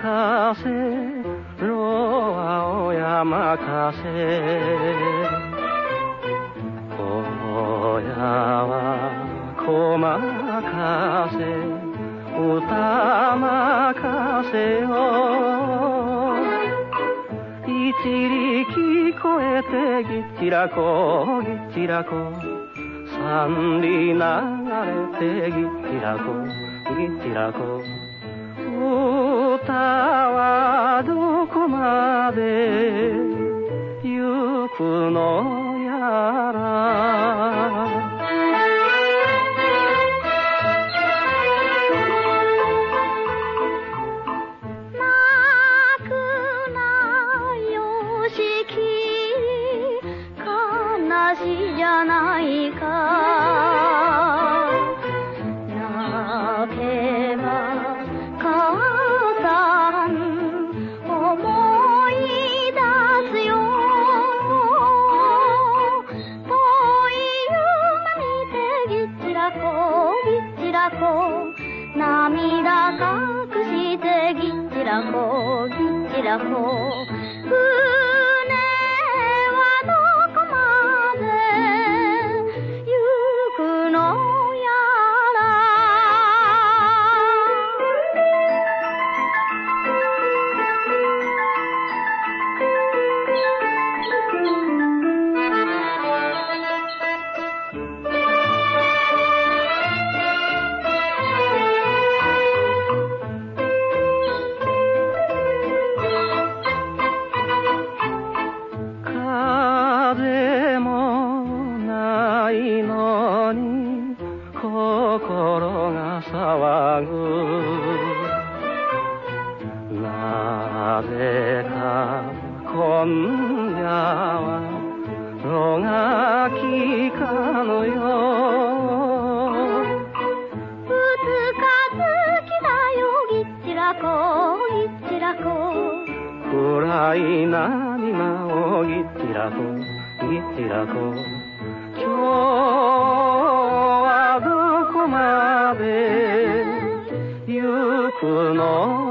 風の青山風小屋は駒風歌まかせを。一り聞こえてぎちらこぎちらこ三里流れてぎちらこぎちらこ歌はどこまで行くのやら。泣くなよしき悲しいじゃないか。涙隠してぎっちらこぎっちらこ今夜は炉がきかぬよ二日月だよぎっちらこぎっちらこ暗い波間をぎっちらこぎっちらこ今日はどこまで行くの？